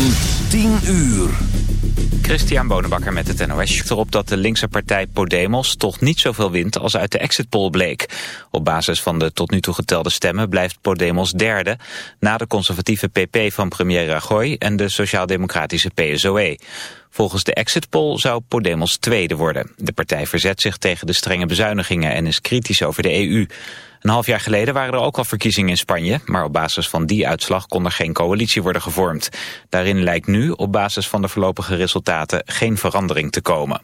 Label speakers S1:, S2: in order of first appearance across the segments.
S1: van 10 uur.
S2: Christian Bonenbakker met het NOS erop dat de linkse partij Podemos toch niet zoveel wint als uit de exit poll bleek. Op basis van de tot nu toe getelde stemmen blijft Podemos derde, na de conservatieve PP van premier Rajoy en de sociaal-democratische PSOE. Volgens de exit poll zou Podemos tweede worden. De partij verzet zich tegen de strenge bezuinigingen en is kritisch over de EU. Een half jaar geleden waren er ook al verkiezingen in Spanje, maar op basis van die uitslag kon er geen coalitie worden gevormd. Daarin lijkt nu, op basis van de voorlopige resultaten, geen verandering te komen.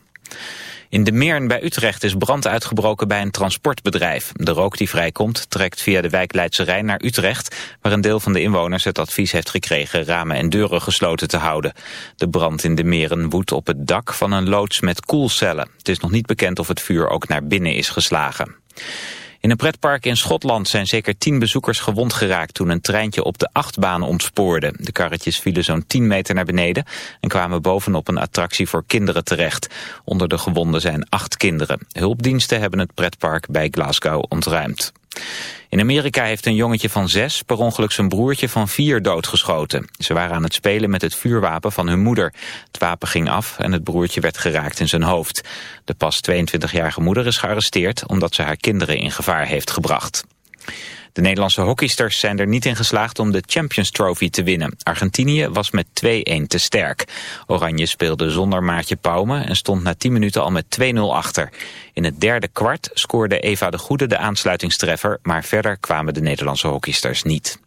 S2: In de Meern bij Utrecht is brand uitgebroken bij een transportbedrijf. De rook die vrijkomt trekt via de wijk Leidse Rijn naar Utrecht... waar een deel van de inwoners het advies heeft gekregen ramen en deuren gesloten te houden. De brand in de Meren woedt op het dak van een loods met koelcellen. Het is nog niet bekend of het vuur ook naar binnen is geslagen. In een pretpark in Schotland zijn zeker tien bezoekers gewond geraakt toen een treintje op de achtbaan ontspoorde. De karretjes vielen zo'n 10 meter naar beneden en kwamen bovenop een attractie voor kinderen terecht. Onder de gewonden zijn acht kinderen. Hulpdiensten hebben het pretpark bij Glasgow ontruimd. In Amerika heeft een jongetje van zes per ongeluk zijn broertje van vier doodgeschoten. Ze waren aan het spelen met het vuurwapen van hun moeder. Het wapen ging af en het broertje werd geraakt in zijn hoofd. De pas 22-jarige moeder is gearresteerd omdat ze haar kinderen in gevaar heeft gebracht. De Nederlandse hockeysters zijn er niet in geslaagd om de Champions Trophy te winnen. Argentinië was met 2-1 te sterk. Oranje speelde zonder Maartje Pauwme en stond na 10 minuten al met 2-0 achter. In het derde kwart scoorde Eva de Goede de aansluitingstreffer, maar verder kwamen de Nederlandse hockeysters niet.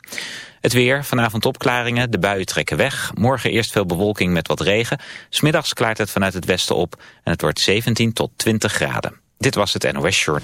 S2: Het weer, vanavond opklaringen, de buien trekken weg. Morgen eerst veel bewolking met wat regen. Smiddags klaart het vanuit het westen op en het wordt 17 tot 20 graden. Dit was het NOS Short.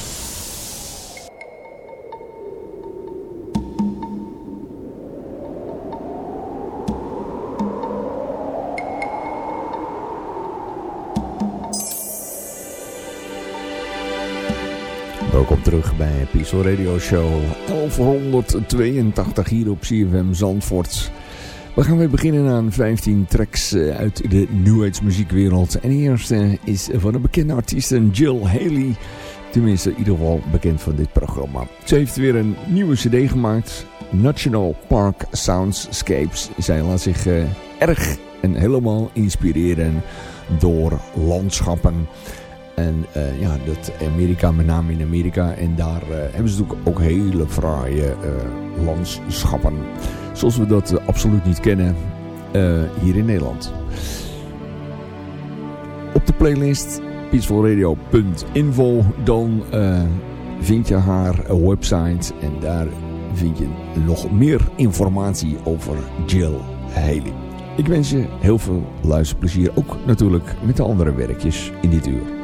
S3: Terug bij Peaceful Radio Show 1182 hier op CFM Zandvoort. We gaan weer beginnen aan 15 tracks eh, uit de Age muziekwereld. En de eerste is van de bekende artiesten Jill Haley. Tenminste, in ieder geval bekend van dit programma. Ze heeft weer een nieuwe cd gemaakt. National Park Soundscapes. Zij laat zich uh, erg en helemaal inspireren door landschappen. En uh, ja, dat Amerika, met name in Amerika. En daar uh, hebben ze natuurlijk ook hele fraaie uh, landschappen. Zoals we dat absoluut niet kennen hier in Nederland. Op de playlist peacefulradio.info dan vind je haar website. En daar vind je nog meer informatie over Jill Haley. Ik wens je heel veel luisterplezier. Ook natuurlijk met de andere werkjes in dit uur.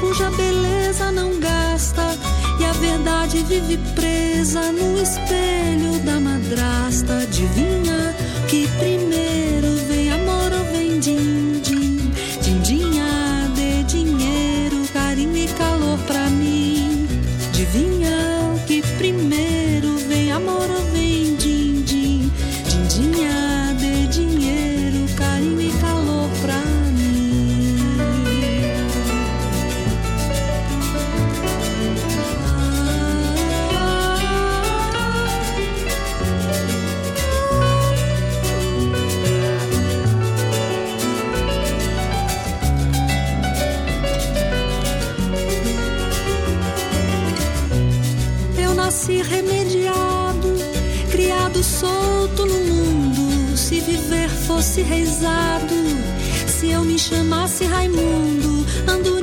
S4: cuja beleza não gasta, e a verdade vive presa no espelho da madrasta. Adivinha que primeiro. fosse se eu me chamasse Raimundo, ando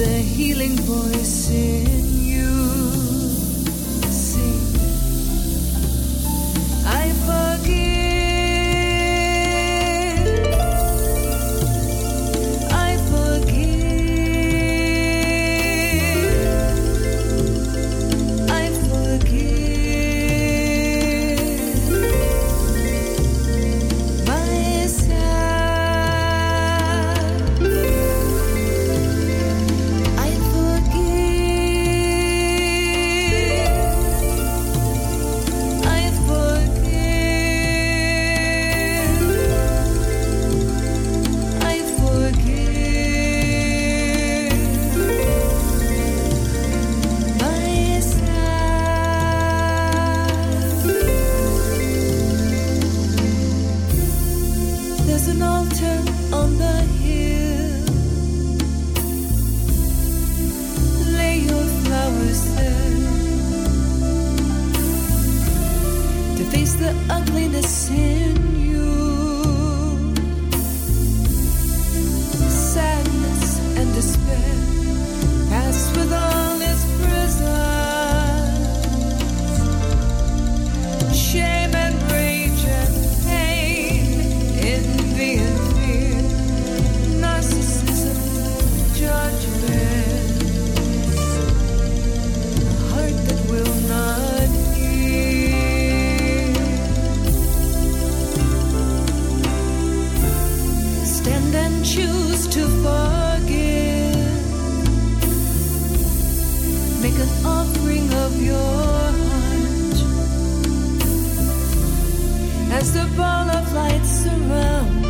S4: the healing voice in you. as the ball of light surrounds